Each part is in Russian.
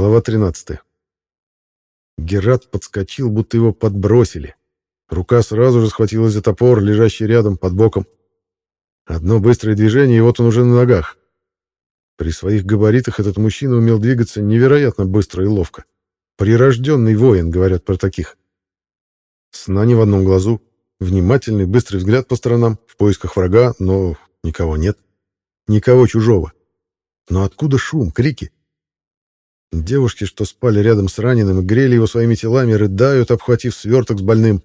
Глава 13. Герат подскочил, будто его подбросили. Рука сразу же схватилась за топор, лежащий рядом, под боком. Одно быстрое движение, и вот он уже на ногах. При своих габаритах этот мужчина умел двигаться невероятно быстро и ловко. Прирожденный воин, говорят про таких. Сна не в одном глазу, внимательный, быстрый взгляд по сторонам, в поисках врага, но никого нет. Никого чужого. Но откуда шум, крики? Девушки, что спали рядом с раненым и грели его своими телами, рыдают, обхватив сверток с больным.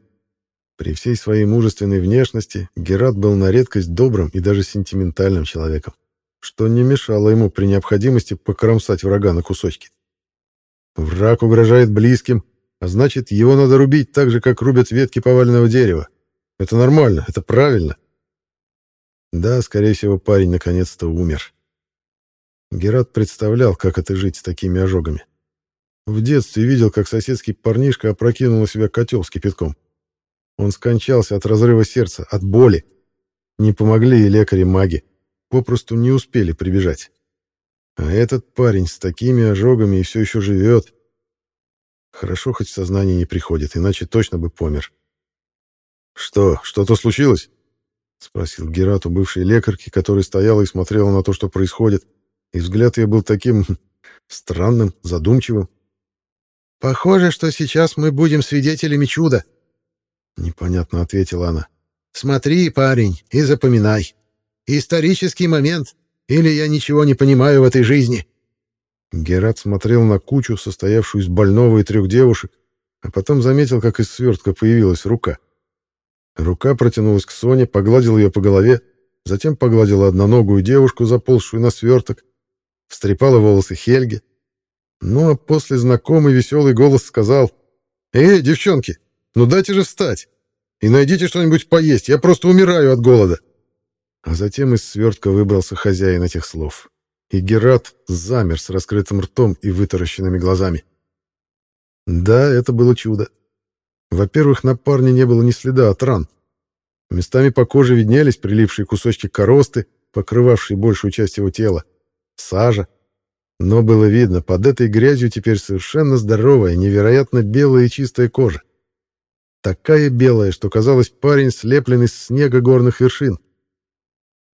При всей своей мужественной внешности Герат был на редкость добрым и даже сентиментальным человеком, что не мешало ему при необходимости покромсать врага на кусочки. Враг угрожает близким, а значит, его надо рубить так же, как рубят ветки поваленного дерева. Это нормально, это правильно. Да, скорее всего, парень наконец-то умер. Герат представлял, как это жить с такими ожогами. В детстве видел, как соседский парнишка опрокинул на себя котел с кипятком. Он скончался от разрыва сердца, от боли. Не помогли и лекари-маги. Попросту не успели прибежать. А этот парень с такими ожогами и все еще живет. Хорошо, хоть в сознание не приходит, иначе точно бы помер. «Что, что-то случилось?» — спросил Герат у бывшей лекарки, которая стояла и смотрела на то, что происходит, и взгляд ее был таким странным, задумчивым. «Похоже, что сейчас мы будем свидетелями чуда», — непонятно ответила она. «Смотри, парень, и запоминай. Исторический момент, или я ничего не понимаю в этой жизни». Герат смотрел на кучу, состоявшую из больного и трех девушек, а потом заметил, как из свертка появилась рука. Рука протянулась к Соне, погладила ее по голове, затем погладила одноногую девушку, заползшую на сверток, встрепала волосы Хельги. Ну а после знакомый веселый голос сказал «Эй, девчонки, ну дайте же встать и найдите что-нибудь поесть, я просто умираю от голода». А затем из свертка выбрался хозяин этих слов. И Герат замер с раскрытым ртом и вытаращенными глазами. Да, это было чудо. Во-первых, на парне не было ни следа от ран. Местами по коже виднелись прилипшие кусочки коросты, покрывавшие большую часть его тела сажа. Но было видно, под этой грязью теперь совершенно здоровая, невероятно белая и чистая кожа. Такая белая, что казалось парень слеплен из снега горных вершин.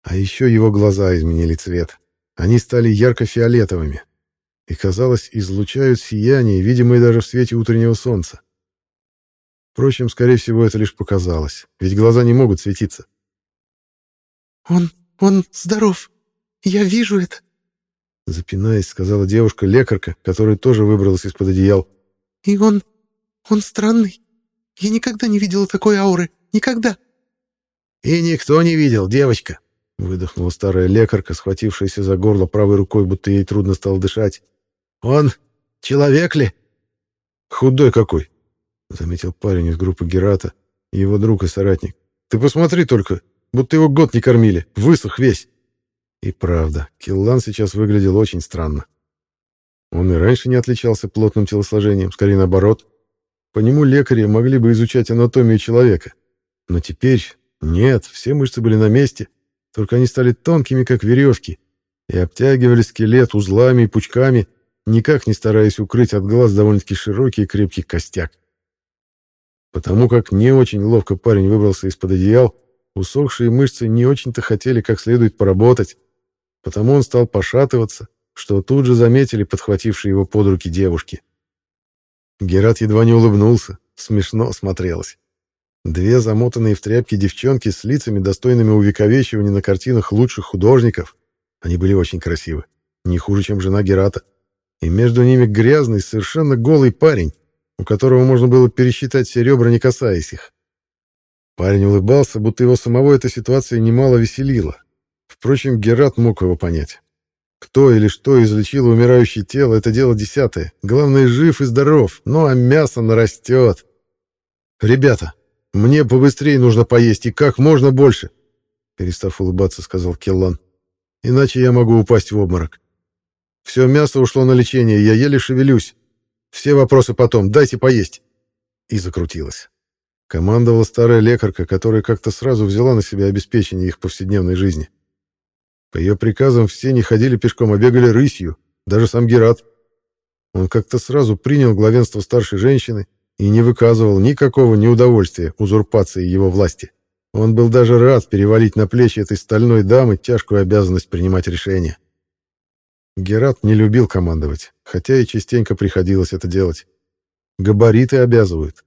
А еще его глаза изменили цвет. Они стали ярко-фиолетовыми. И, казалось, излучают сияние, видимое даже в свете утреннего солнца. Впрочем, скорее всего, это лишь показалось, ведь глаза не могут светиться. «Он... он здоров. Я вижу это», Запинаясь, сказала девушка-лекарка, которая тоже выбралась из-под одеял. «И он... он странный. Я никогда не видела такой ауры. Никогда». «И никто не видел, девочка», — выдохнула старая лекарка, схватившаяся за горло правой рукой, будто ей трудно стало дышать. «Он человек ли?» «Худой какой», — заметил парень из группы Герата, его друг и соратник. «Ты посмотри только, будто его год не кормили, высох весь». И правда, Киллан сейчас выглядел очень странно. Он и раньше не отличался плотным телосложением, скорее наоборот. По нему лекари могли бы изучать анатомию человека. Но теперь нет, все мышцы были на месте, только они стали тонкими, как веревки, и обтягивали скелет узлами и пучками, никак не стараясь укрыть от глаз довольно-таки широкий и крепкий костяк. Потому как не очень ловко парень выбрался из-под одеял, усохшие мышцы не очень-то хотели как следует поработать, Потому он стал пошатываться, что тут же заметили подхватившие его под руки девушки. Герат едва не улыбнулся, смешно смотрелось. Две замотанные в тряпки девчонки с лицами, достойными увековечивания на картинах лучших художников. Они были очень красивы, не хуже, чем жена Герата. И между ними грязный, совершенно голый парень, у которого можно было пересчитать все ребра, не касаясь их. Парень улыбался, будто его самого эта ситуация немало веселила, Впрочем, Герат мог его понять. Кто или что излечило умирающее тело, это дело десятое. Главное, жив и здоров, ну а мясо нарастет. «Ребята, мне побыстрее нужно поесть, и как можно больше!» Перестав улыбаться, сказал Келлан. «Иначе я могу упасть в обморок. Все мясо ушло на лечение, я еле шевелюсь. Все вопросы потом, дайте поесть!» И закрутилась. Командовала старая лекарка, которая как-то сразу взяла на себя обеспечение их повседневной жизни. По ее приказам все не ходили пешком, а бегали рысью, даже сам Герат. Он как-то сразу принял главенство старшей женщины и не выказывал никакого неудовольствия узурпации его власти. Он был даже рад перевалить на плечи этой стальной дамы тяжкую обязанность принимать решения. Герат не любил командовать, хотя и частенько приходилось это делать. Габариты обязывают.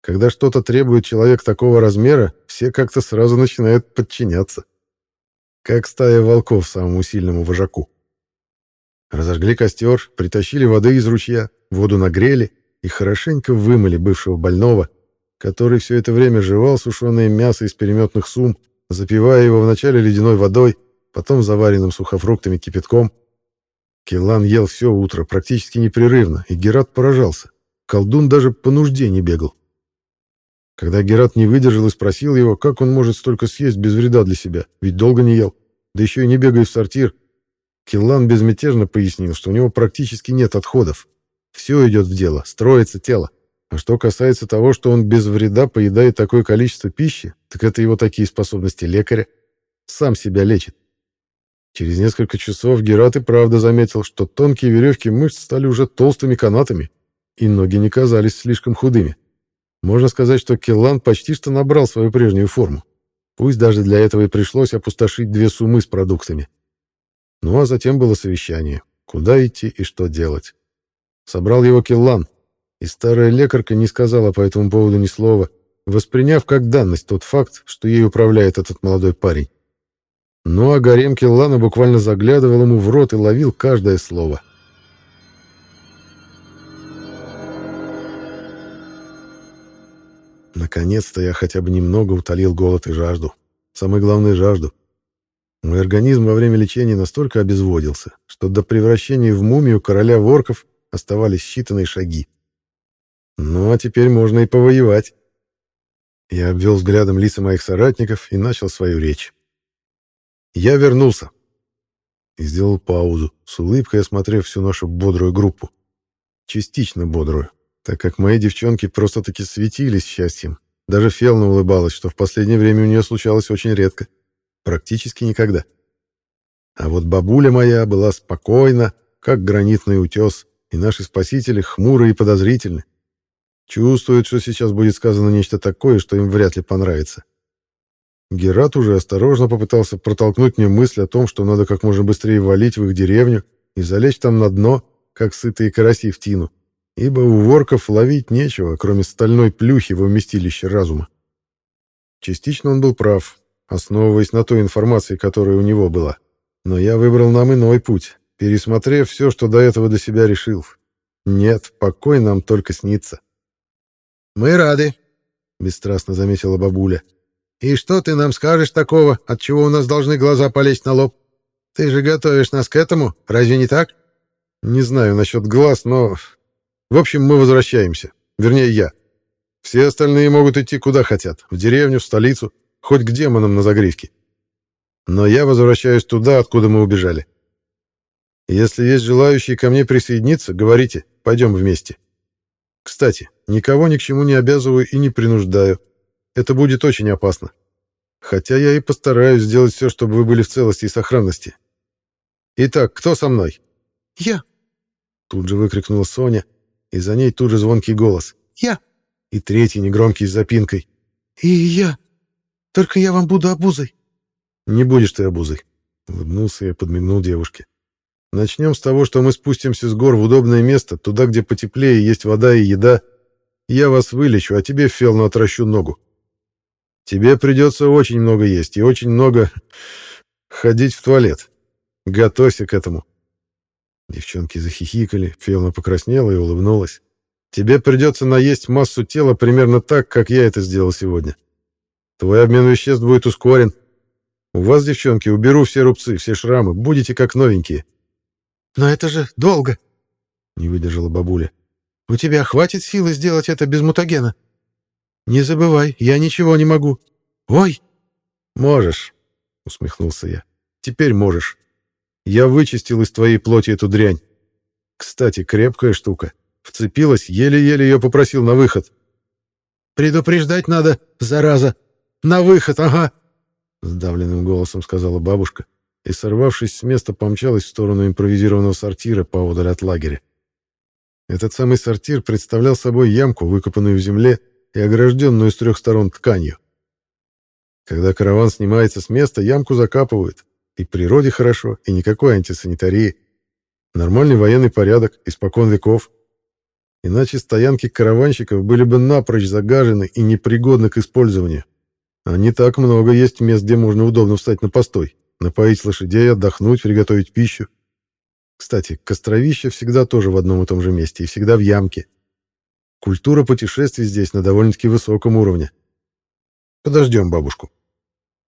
Когда что-то требует человек такого размера, все как-то сразу начинают подчиняться. Как стая волков самому сильному вожаку. Разожгли костер, притащили воды из ручья, воду нагрели и хорошенько вымыли бывшего больного, который все это время жевал сушеное мясо из переметных сум, запивая его вначале ледяной водой, потом заваренным сухофруктами кипятком. Киллан ел все утро, практически непрерывно, и Герат поражался. Колдун даже по нужде не бегал. Когда Герат не выдержал и спросил его, как он может столько съесть без вреда для себя, ведь долго не ел, да еще и не бегая в сортир, Киллан безмятежно пояснил, что у него практически нет отходов. Все идет в дело, строится тело. А что касается того, что он без вреда поедает такое количество пищи, так это его такие способности лекаря. Сам себя лечит. Через несколько часов Герат и правда заметил, что тонкие веревки мышц стали уже толстыми канатами, и ноги не казались слишком худыми. Можно сказать, что Келлан почти что набрал свою прежнюю форму. Пусть даже для этого и пришлось опустошить две суммы с продуктами. Ну а затем было совещание. Куда идти и что делать. Собрал его Келлан, и старая лекарка не сказала по этому поводу ни слова, восприняв как данность тот факт, что ей управляет этот молодой парень. Ну а гарем Келлана буквально заглядывал ему в рот и ловил каждое слово — Наконец-то я хотя бы немного утолил голод и жажду. Самое главное — жажду. Мой организм во время лечения настолько обезводился, что до превращения в мумию короля ворков оставались считанные шаги. Ну а теперь можно и повоевать. Я обвел взглядом лица моих соратников и начал свою речь. Я вернулся. И сделал паузу, с улыбкой осмотрев всю нашу бодрую группу. Частично бодрую так как мои девчонки просто-таки светились счастьем. Даже Фелна улыбалась, что в последнее время у нее случалось очень редко. Практически никогда. А вот бабуля моя была спокойна, как гранитный утес, и наши спасители хмуры и подозрительны. Чувствуют, что сейчас будет сказано нечто такое, что им вряд ли понравится. Герат уже осторожно попытался протолкнуть мне мысль о том, что надо как можно быстрее валить в их деревню и залечь там на дно, как сытые караси в тину ибо у ворков ловить нечего, кроме стальной плюхи во вместилище разума. Частично он был прав, основываясь на той информации, которая у него была. Но я выбрал нам иной путь, пересмотрев все, что до этого до себя решил. Нет, покой нам только снится. «Мы рады», — бесстрастно заметила бабуля. «И что ты нам скажешь такого, от чего у нас должны глаза полезть на лоб? Ты же готовишь нас к этому, разве не так?» «Не знаю насчет глаз, но в общем, мы возвращаемся. Вернее, я. Все остальные могут идти куда хотят. В деревню, в столицу, хоть к демонам на загривке. Но я возвращаюсь туда, откуда мы убежали. Если есть желающие ко мне присоединиться, говорите, пойдем вместе. Кстати, никого ни к чему не обязываю и не принуждаю. Это будет очень опасно. Хотя я и постараюсь сделать все, чтобы вы были в целости и сохранности. Итак, кто со мной? Я. Тут же выкрикнула Соня, и за ней тут же звонкий голос. «Я!» И третий негромкий с запинкой. «И я! Только я вам буду обузой!» «Не будешь ты обузой!» Улыбнулся и подмигнул девушке. «Начнем с того, что мы спустимся с гор в удобное место, туда, где потеплее, есть вода и еда. Я вас вылечу, а тебе, Фелну, отращу ногу. Тебе придется очень много есть и очень много ходить в туалет. Готовься к этому. Девчонки захихикали, Фиона покраснела и улыбнулась. «Тебе придется наесть массу тела примерно так, как я это сделал сегодня. Твой обмен веществ будет ускорен. У вас, девчонки, уберу все рубцы, все шрамы, будете как новенькие». «Но это же долго!» — не выдержала бабуля. «У тебя хватит силы сделать это без мутагена?» «Не забывай, я ничего не могу. Ой!» «Можешь», — усмехнулся я. «Теперь можешь. Я вычистил из твоей плоти эту дрянь. Кстати, крепкая штука. Вцепилась, еле-еле ее попросил на выход. «Предупреждать надо, зараза! На выход, ага!» Сдавленным голосом сказала бабушка и, сорвавшись с места, помчалась в сторону импровизированного сортира поодаль от лагеря. Этот самый сортир представлял собой ямку, выкопанную в земле и огражденную с трех сторон тканью. Когда караван снимается с места, ямку закапывают. И природе хорошо, и никакой антисанитарии. Нормальный военный порядок, испокон веков. Иначе стоянки караванщиков были бы напрочь загажены и непригодны к использованию. А не так много есть мест, где можно удобно встать на постой, напоить лошадей, отдохнуть, приготовить пищу. Кстати, костровище всегда тоже в одном и том же месте и всегда в ямке. Культура путешествий здесь на довольно-таки высоком уровне. Подождем бабушку.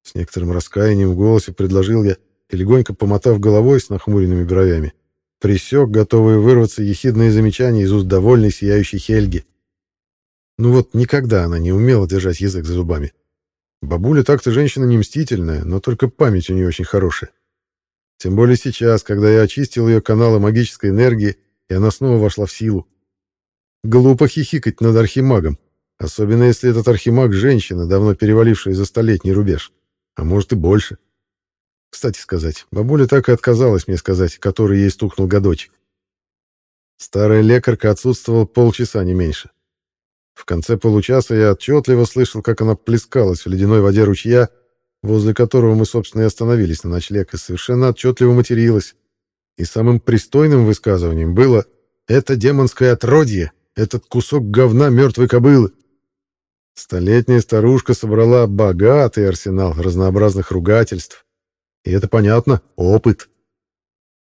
С некоторым раскаянием в голосе предложил я и, легонько помотав головой с нахмуренными бровями, присек, готовые вырваться ехидные замечания из уст довольной сияющей Хельги. Ну вот никогда она не умела держать язык за зубами. Бабуля так-то женщина не мстительная, но только память у нее очень хорошая. Тем более сейчас, когда я очистил ее каналы магической энергии, и она снова вошла в силу. Глупо хихикать над архимагом, особенно если этот архимаг — женщина, давно перевалившая за столетний рубеж, а может и больше. Кстати сказать, бабуля так и отказалась мне сказать, который ей стукнул годочек. Старая лекарка отсутствовала полчаса, не меньше. В конце получаса я отчетливо слышал, как она плескалась в ледяной воде ручья, возле которого мы, собственно, и остановились на ночлег, и совершенно отчетливо материлась. И самым пристойным высказыванием было «Это демонское отродье, этот кусок говна мертвой кобылы». Столетняя старушка собрала богатый арсенал разнообразных ругательств, и это понятно, опыт.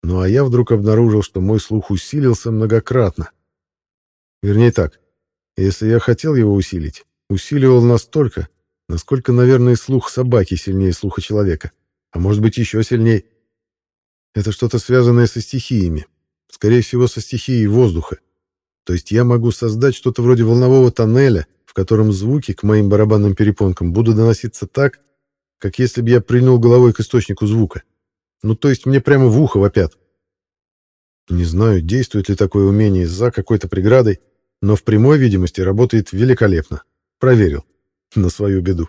Ну а я вдруг обнаружил, что мой слух усилился многократно. Вернее так, если я хотел его усилить, усиливал настолько, насколько, наверное, слух собаки сильнее слуха человека, а может быть еще сильнее. Это что-то связанное со стихиями, скорее всего, со стихией воздуха. То есть я могу создать что-то вроде волнового тоннеля, котором звуки к моим барабанным перепонкам будут доноситься так, как если бы я прильнул головой к источнику звука. Ну, то есть мне прямо в ухо вопят. Не знаю, действует ли такое умение за какой-то преградой, но в прямой видимости работает великолепно. Проверил. На свою беду.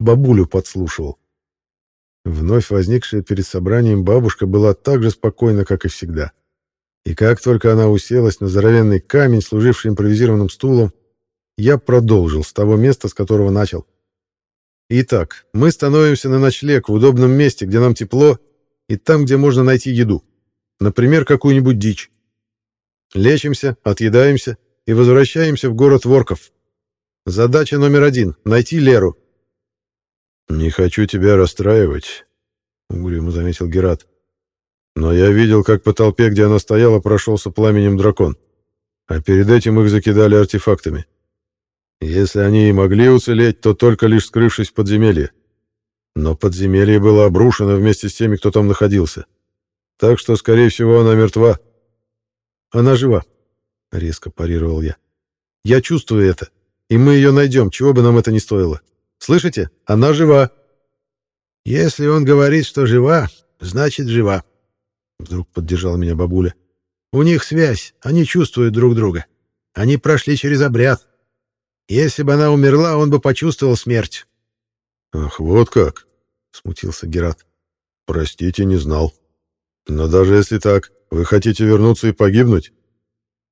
Бабулю подслушивал. Вновь возникшая перед собранием бабушка была так же спокойна, как и всегда. И как только она уселась на здоровенный камень, служивший импровизированным стулом, я продолжил с того места, с которого начал. Итак, мы становимся на ночлег в удобном месте, где нам тепло, и там, где можно найти еду. Например, какую-нибудь дичь. Лечимся, отъедаемся и возвращаемся в город Ворков. Задача номер один — найти Леру. «Не хочу тебя расстраивать», — угрюмо заметил Герат. «Но я видел, как по толпе, где она стояла, прошелся пламенем дракон. А перед этим их закидали артефактами. Если они и могли уцелеть, то только лишь скрывшись в подземелье. Но подземелье было обрушено вместе с теми, кто там находился. Так что, скорее всего, она мертва. Она жива, — резко парировал я. Я чувствую это, и мы ее найдем, чего бы нам это ни стоило. Слышите? Она жива. Если он говорит, что жива, значит, жива. Вдруг поддержала меня бабуля. У них связь, они чувствуют друг друга. Они прошли через обряд. Если бы она умерла, он бы почувствовал смерть. Ах, вот как, смутился Герат. Простите, не знал. Но даже если так, вы хотите вернуться и погибнуть?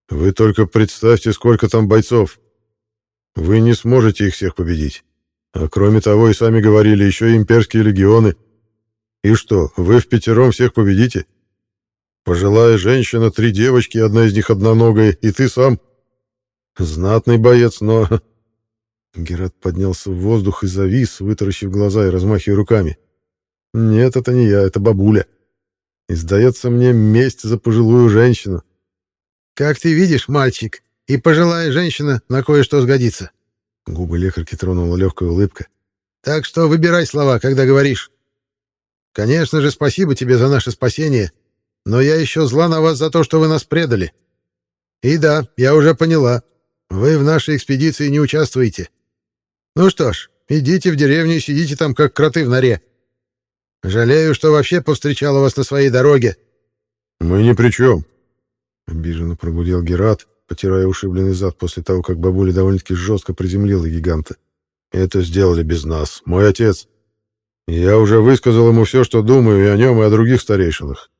Вы только представьте, сколько там бойцов. Вы не сможете их всех победить. А кроме того, и сами говорили, еще и имперские легионы. И что, вы в пятером всех победите? Пожилая женщина, три девочки, одна из них одноногая, и ты сам. Знатный боец, но... Герат поднялся в воздух и завис, вытаращив глаза и размахивая руками. Нет, это не я, это бабуля. И сдается мне месть за пожилую женщину. Как ты видишь, мальчик, и пожилая женщина на кое-что сгодится. Губы лекарки тронула легкая улыбка. Так что выбирай слова, когда говоришь. Конечно же, спасибо тебе за наше спасение, но я еще зла на вас за то, что вы нас предали. И да, я уже поняла, вы в нашей экспедиции не участвуете. Ну что ж, идите в деревню и сидите там, как кроты в норе. Жалею, что вообще повстречала вас на своей дороге. Мы ни при чем. Обиженно прогудел Герат, потирая ушибленный зад после того, как бабуля довольно-таки жестко приземлила гиганта. Это сделали без нас. Мой отец. Я уже высказал ему все, что думаю и о нем, и о других старейшинах.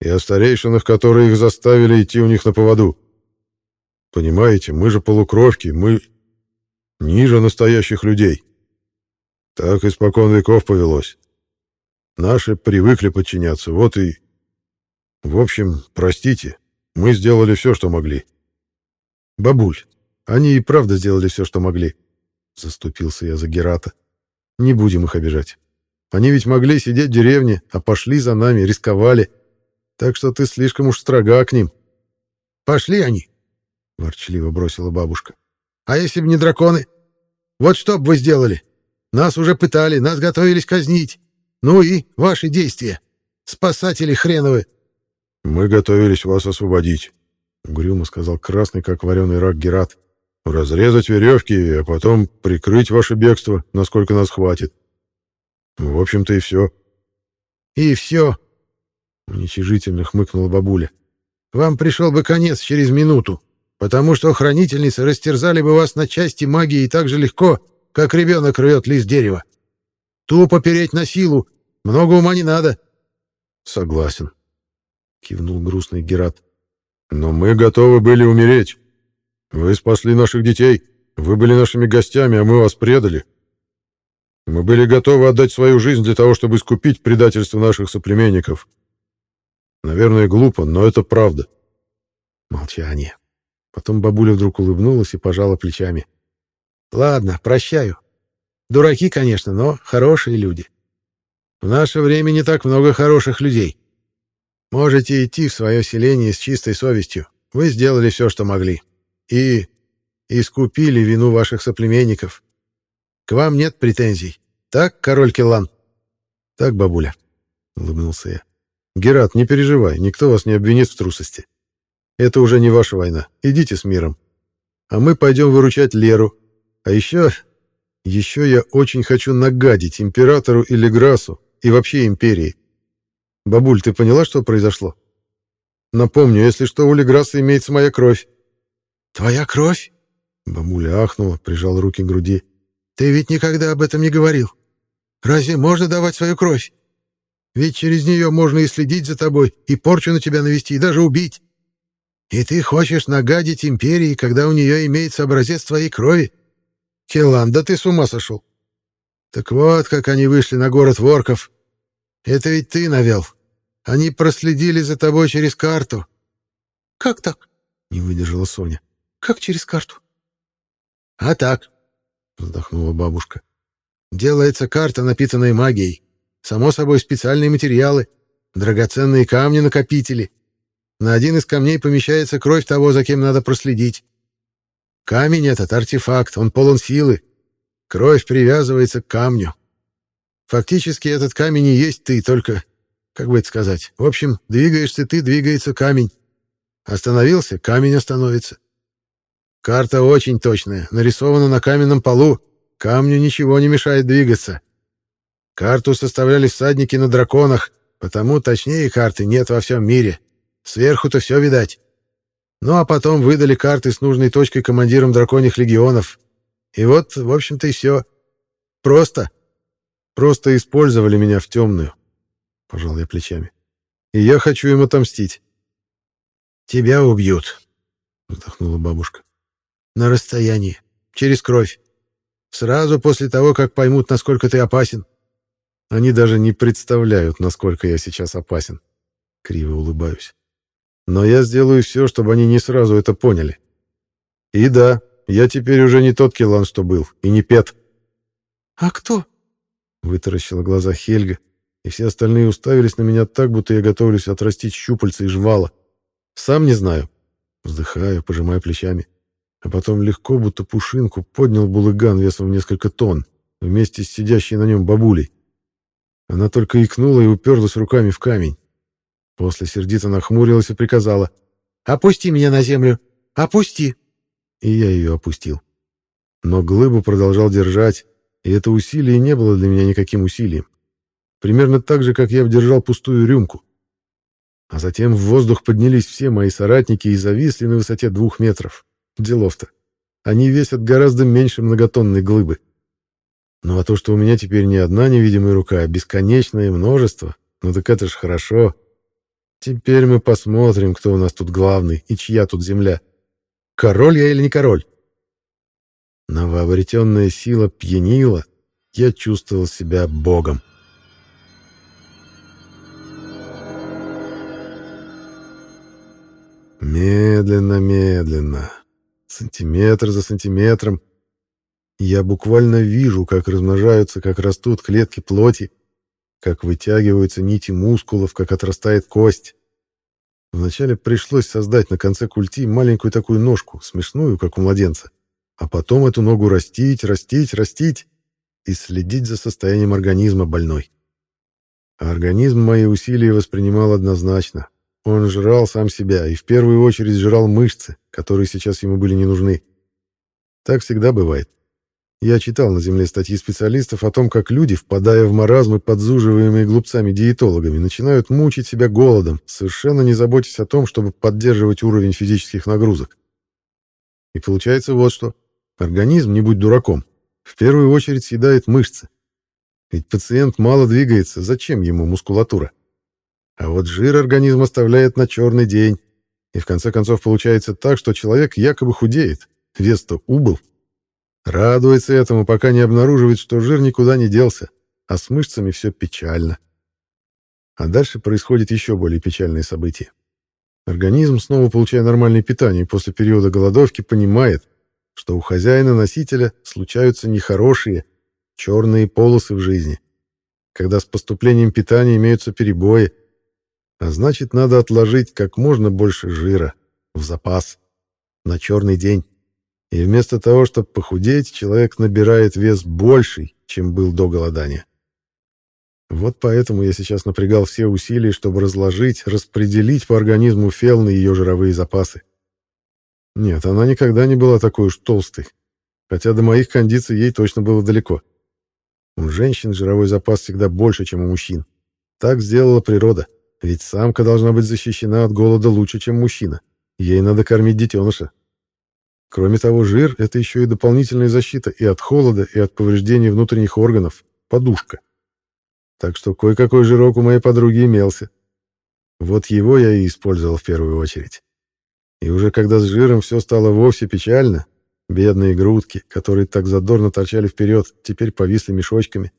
И о старейшинах, которые их заставили идти у них на поводу. Понимаете, мы же полукровки, мы ниже настоящих людей. Так испокон веков повелось. Наши привыкли подчиняться, вот и... В общем, простите, мы сделали все, что могли. Бабуль, они и правда сделали все, что могли. Заступился я за Герата. Не будем их обижать. Они ведь могли сидеть в деревне, а пошли за нами, рисковали. Так что ты слишком уж строга к ним. Пошли они, ворчливо бросила бабушка. А если бы не драконы? Вот что бы вы сделали? Нас уже пытали, нас готовились казнить. Ну и ваши действия. Спасатели хреновы. Мы готовились вас освободить, угрюмо сказал красный, как вареный рак Герат. Разрезать веревки, а потом прикрыть ваше бегство, насколько нас хватит. В общем-то и все. И все, уничижительно хмыкнула бабуля. Вам пришел бы конец через минуту, потому что хранительницы растерзали бы вас на части магии так же легко, как ребенок рвет лист дерева. Тупо переть на силу, много ума не надо. Согласен, кивнул грустный Герат. Но мы готовы были умереть. Вы спасли наших детей, вы были нашими гостями, а мы вас предали. Мы были готовы отдать свою жизнь для того, чтобы искупить предательство наших соплеменников. Наверное, глупо, но это правда. Молчание. Потом бабуля вдруг улыбнулась и пожала плечами. Ладно, прощаю. Дураки, конечно, но хорошие люди. В наше время не так много хороших людей. Можете идти в свое селение с чистой совестью. Вы сделали все, что могли и искупили вину ваших соплеменников. К вам нет претензий. Так, король Келан? Так, бабуля, улыбнулся я. Герат, не переживай, никто вас не обвинит в трусости. Это уже не ваша война. Идите с миром. А мы пойдем выручать Леру. А еще... Еще я очень хочу нагадить императору или Грасу и вообще империи. Бабуль, ты поняла, что произошло? Напомню, если что, у Леграса имеется моя кровь. «Твоя кровь?» Бабуля ахнула, прижал руки к груди. «Ты ведь никогда об этом не говорил. Разве можно давать свою кровь? Ведь через нее можно и следить за тобой, и порчу на тебя навести, и даже убить. И ты хочешь нагадить империи, когда у нее имеется образец твоей крови? Келан, да ты с ума сошел. Так вот, как они вышли на город Ворков. Это ведь ты навел. Они проследили за тобой через карту. Как так? Не выдержала Соня. Как через карту? А так, вздохнула бабушка. Делается карта, напитанная магией. Само собой, специальные материалы, драгоценные камни-накопители. На один из камней помещается кровь того, за кем надо проследить. Камень этот — артефакт, он полон силы. Кровь привязывается к камню. Фактически этот камень и есть ты, только... Как бы это сказать? В общем, двигаешься ты, двигается камень. Остановился — камень остановится. Карта очень точная, нарисована на каменном полу. Камню ничего не мешает двигаться. Карту составляли всадники на драконах, потому точнее карты нет во всем мире. Сверху-то все видать. Ну а потом выдали карты с нужной точкой командирам драконьих легионов. И вот, в общем-то, и все. Просто. Просто использовали меня в темную. Пожал я плечами. И я хочу им отомстить. Тебя убьют, вздохнула бабушка на расстоянии, через кровь. Сразу после того, как поймут, насколько ты опасен. Они даже не представляют, насколько я сейчас опасен. Криво улыбаюсь. Но я сделаю все, чтобы они не сразу это поняли. И да, я теперь уже не тот Килан, что был, и не Пет. «А кто?» — вытаращила глаза Хельга, и все остальные уставились на меня так, будто я готовлюсь отрастить щупальца и жвала. Сам не знаю. Вздыхаю, пожимаю плечами а потом легко, будто пушинку, поднял булыган весом в несколько тонн, вместе с сидящей на нем бабулей. Она только икнула и уперлась руками в камень. После сердито нахмурилась и приказала. «Опусти меня на землю! Опусти!» И я ее опустил. Но глыбу продолжал держать, и это усилие не было для меня никаким усилием. Примерно так же, как я вдержал пустую рюмку. А затем в воздух поднялись все мои соратники и зависли на высоте двух метров. Делов-то. Они весят гораздо меньше многотонной глыбы. Ну а то, что у меня теперь не одна невидимая рука, а бесконечное множество, ну так это ж хорошо. Теперь мы посмотрим, кто у нас тут главный и чья тут земля. Король я или не король? Новообретенная сила пьянила, я чувствовал себя богом. Медленно, медленно, сантиметр за сантиметром, я буквально вижу, как размножаются, как растут клетки плоти, как вытягиваются нити мускулов, как отрастает кость. Вначале пришлось создать на конце культи маленькую такую ножку, смешную, как у младенца, а потом эту ногу растить, растить, растить и следить за состоянием организма больной. А организм мои усилия воспринимал однозначно. Он жрал сам себя и в первую очередь жрал мышцы, которые сейчас ему были не нужны. Так всегда бывает. Я читал на Земле статьи специалистов о том, как люди, впадая в маразмы, подзуживаемые глупцами-диетологами, начинают мучить себя голодом, совершенно не заботясь о том, чтобы поддерживать уровень физических нагрузок. И получается вот что. Организм, не будь дураком, в первую очередь съедает мышцы. Ведь пациент мало двигается, зачем ему мускулатура? А вот жир организм оставляет на черный день. И в конце концов получается так, что человек якобы худеет, вес-то убыл, Радуется этому, пока не обнаруживает, что жир никуда не делся, а с мышцами все печально. А дальше происходит еще более печальные события. Организм, снова получая нормальное питание после периода голодовки, понимает, что у хозяина-носителя случаются нехорошие, черные полосы в жизни, когда с поступлением питания имеются перебои, а значит, надо отложить как можно больше жира в запас на черный день. И вместо того, чтобы похудеть, человек набирает вес больший, чем был до голодания. Вот поэтому я сейчас напрягал все усилия, чтобы разложить, распределить по организму Фелны ее жировые запасы. Нет, она никогда не была такой уж толстой, хотя до моих кондиций ей точно было далеко. У женщин жировой запас всегда больше, чем у мужчин. Так сделала природа, ведь самка должна быть защищена от голода лучше, чем мужчина. Ей надо кормить детеныша, Кроме того, жир — это еще и дополнительная защита и от холода, и от повреждения внутренних органов, подушка. Так что кое-какой жирок у моей подруги имелся. Вот его я и использовал в первую очередь. И уже когда с жиром все стало вовсе печально, бедные грудки, которые так задорно торчали вперед, теперь повисли мешочками,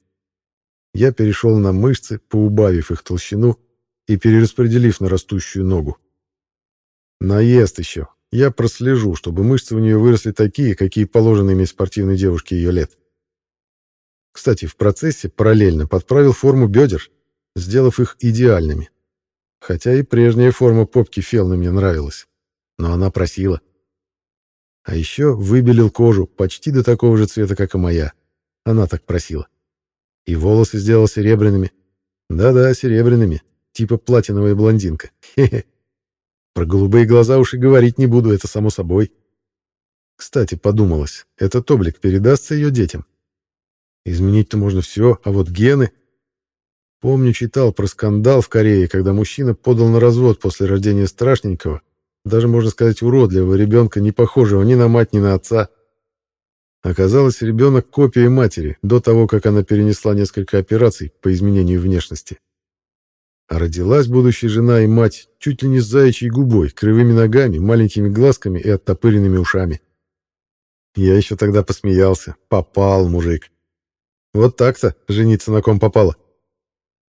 я перешел на мышцы, поубавив их толщину и перераспределив на растущую ногу. Наезд еще, я прослежу, чтобы мышцы у нее выросли такие, какие положены иметь спортивной девушке ее лет. Кстати, в процессе параллельно подправил форму бедер, сделав их идеальными. Хотя и прежняя форма попки Фелны мне нравилась. Но она просила. А еще выбелил кожу почти до такого же цвета, как и моя. Она так просила. И волосы сделал серебряными. Да-да, серебряными. Типа платиновая блондинка. Хе-хе. Про голубые глаза уж и говорить не буду, это само собой. Кстати, подумалось, этот облик передастся ее детям. Изменить-то можно все, а вот гены... Помню, читал про скандал в Корее, когда мужчина подал на развод после рождения страшненького, даже, можно сказать, уродливого ребенка, не похожего ни на мать, ни на отца. Оказалось, ребенок копия матери, до того, как она перенесла несколько операций по изменению внешности. Родилась будущая жена и мать чуть ли не с заячьей губой, кривыми ногами, маленькими глазками и оттопыренными ушами. Я еще тогда посмеялся. Попал, мужик. Вот так-то жениться на ком попало.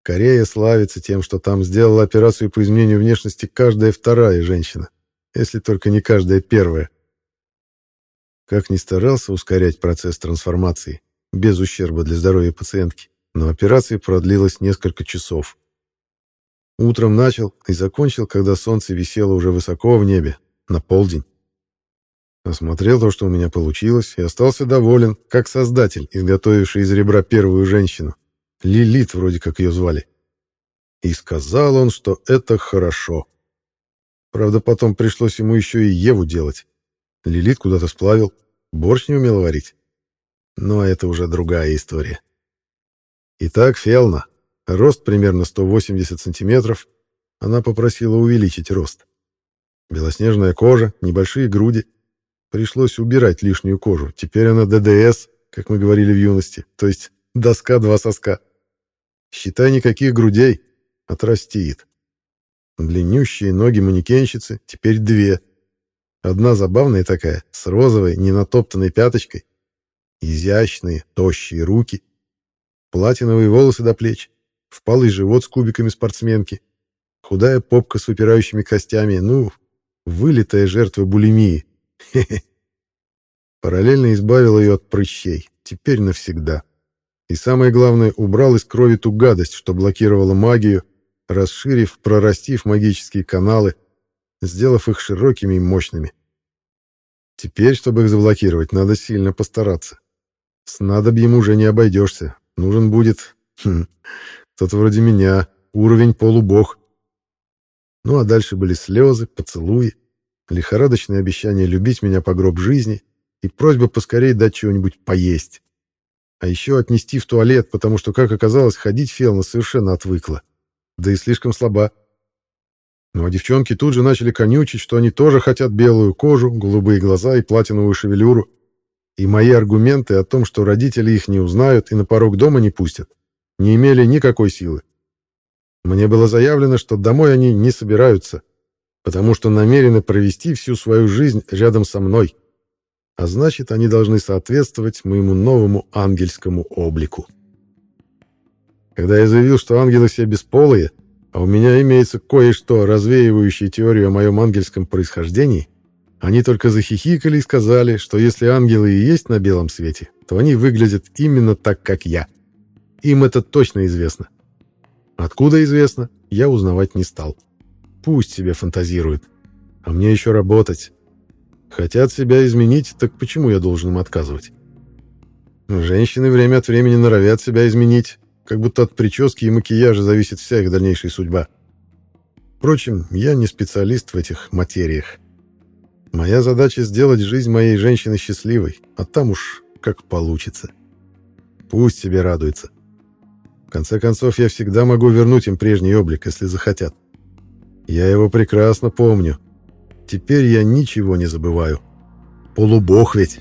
Корея славится тем, что там сделала операцию по изменению внешности каждая вторая женщина, если только не каждая первая. Как ни старался ускорять процесс трансформации, без ущерба для здоровья пациентки, но операция продлилась несколько часов. Утром начал и закончил, когда солнце висело уже высоко в небе, на полдень. Осмотрел то, что у меня получилось, и остался доволен, как создатель, изготовивший из ребра первую женщину. Лилит, вроде как ее звали. И сказал он, что это хорошо. Правда, потом пришлось ему еще и Еву делать. Лилит куда-то сплавил, борщ не умел варить. Но это уже другая история. Итак, Фелна, Рост примерно 180 сантиметров. Она попросила увеличить рост. Белоснежная кожа, небольшие груди. Пришлось убирать лишнюю кожу. Теперь она ДДС, как мы говорили в юности, то есть доска два соска. Считай, никаких грудей. Отрастит. Длиннющие ноги манекенщицы, теперь две. Одна забавная такая, с розовой, ненатоптанной пяточкой. Изящные, тощие руки. Платиновые волосы до плеч. Впалый живот с кубиками спортсменки. Худая попка с выпирающими костями. Ну, вылитая жертва булимии. Параллельно избавил ее от прыщей. Теперь навсегда. И самое главное, убрал из крови ту гадость, что блокировала магию, расширив, прорастив магические каналы, сделав их широкими и мощными. Теперь, чтобы их заблокировать, надо сильно постараться. С надобьем уже не обойдешься. Нужен будет... Хм, кто-то вроде меня, уровень полубог. Ну а дальше были слезы, поцелуи, лихорадочное обещание любить меня по гроб жизни и просьба поскорее дать чего-нибудь поесть. А еще отнести в туалет, потому что, как оказалось, ходить Фелна совершенно отвыкла. Да и слишком слаба. Ну а девчонки тут же начали конючить, что они тоже хотят белую кожу, голубые глаза и платиновую шевелюру. И мои аргументы о том, что родители их не узнают и на порог дома не пустят, не имели никакой силы. Мне было заявлено, что домой они не собираются, потому что намерены провести всю свою жизнь рядом со мной. А значит, они должны соответствовать моему новому ангельскому облику. Когда я заявил, что ангелы все бесполые, а у меня имеется кое-что, развеивающее теорию о моем ангельском происхождении, они только захихикали и сказали, что если ангелы и есть на белом свете, то они выглядят именно так, как я. Им это точно известно. Откуда известно, я узнавать не стал. Пусть себе фантазируют. А мне еще работать. Хотят себя изменить, так почему я должен им отказывать? Женщины время от времени норовят себя изменить, как будто от прически и макияжа зависит вся их дальнейшая судьба. Впрочем, я не специалист в этих материях. Моя задача сделать жизнь моей женщины счастливой, а там уж как получится. Пусть себе радуется. В конце концов, я всегда могу вернуть им прежний облик, если захотят. Я его прекрасно помню. Теперь я ничего не забываю. Полубог ведь.